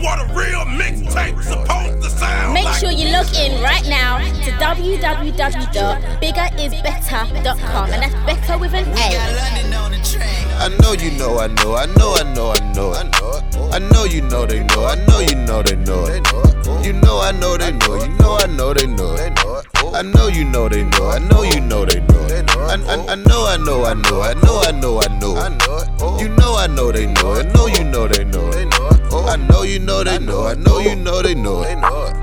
what a real mixtape supposed to sound Make like. sure you log in right now to www.biggerisbetter.com and that's better with an A. I know you know, I know, I know, I know, I know, I know. I know you know they know, I know you know they know. You know I know they know, you know I know they know. I know you know they know, I know you know they know. I, I, I know I know I know, I know I know I know. You know I know they know, I know you know they know. I know you know they know, I know you know they know.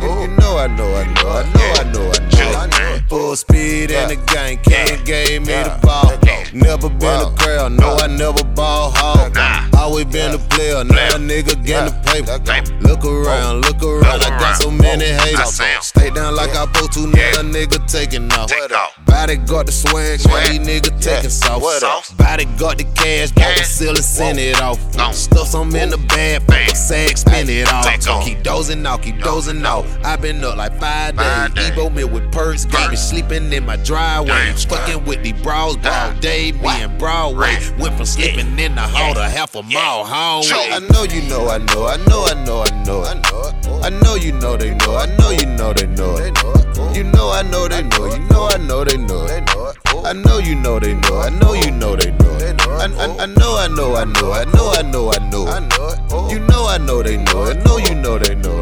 You, you know I know I know, I know I know I know. Full speed in the game, King gave me the ball. Never been a girl, no I never ball hard. I always been a player, now a nigga getting the paper. Look around, look around, I got so many haters. Stay down like I supposed to, now a nigga taking off. Body got the swag, now these niggas taking sauce. Body got the cash, got the ceiling, send it off. Stuff some in the bag, paper sag, spin it off. Keep dozing off, keep dozing off. i been up like five days. Ebo me with perks, gave me sleeping in my driveway. Fucking with these bras, broad day, me and Broadway. Went from sleeping in the hall to half a mile hallway. I know you know, I know, I know, I know, I know, I know. I know you know they know, I know you know they know. You know I know they know, you know I know they know. I know you know they know, I know you know they know. I, I, I know I know I know, I know I know I know. You know I know they know, I know you know they know.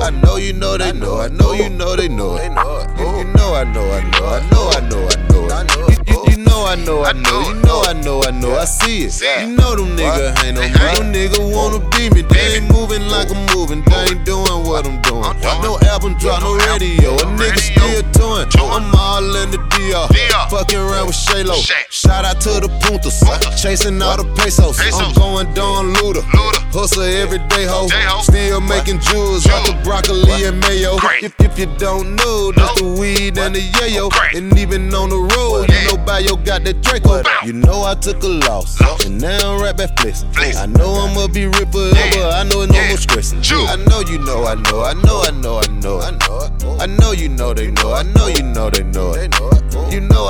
I know you know they know, I know you know they know. You, know I know I know, I know I know I know. You, know I know I know, you know I know I know. I see it. You know them niggas ain't no. Them niggas wanna be me. They ain't moving like I'm moving. They ain't doing what I'm doing. No album drop, no radio. A nigga still doing. I'm all in the DR. Fucking around with Shaylo. Shout out to the Puntas. Chasing all the pesos. I'm going Don Luda. Hustle every day, ho. Still making jewels out the broccoli and mayo. If, if you don't know, that's the weed and the yayo. And even on the road, you know Bio got that Draco. You know I took a loss. And now I'm right back flexing. I know I'ma be rip forever. I know it's no more stressing. I know you know, I know, I know, I know, I know. I know, I know you know they know. I know you know they know.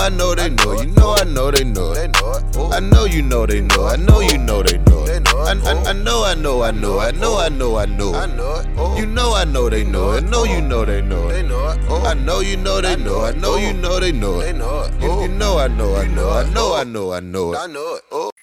Know I know they know. You know I know they know. I know you know they know. I know you know they know. I, I, I know I know I know. I know I know I know. You know I know they know. I know you know they know. I know you know they know. I know you know they know. You, you know I know I know. I know I know I know. I know it.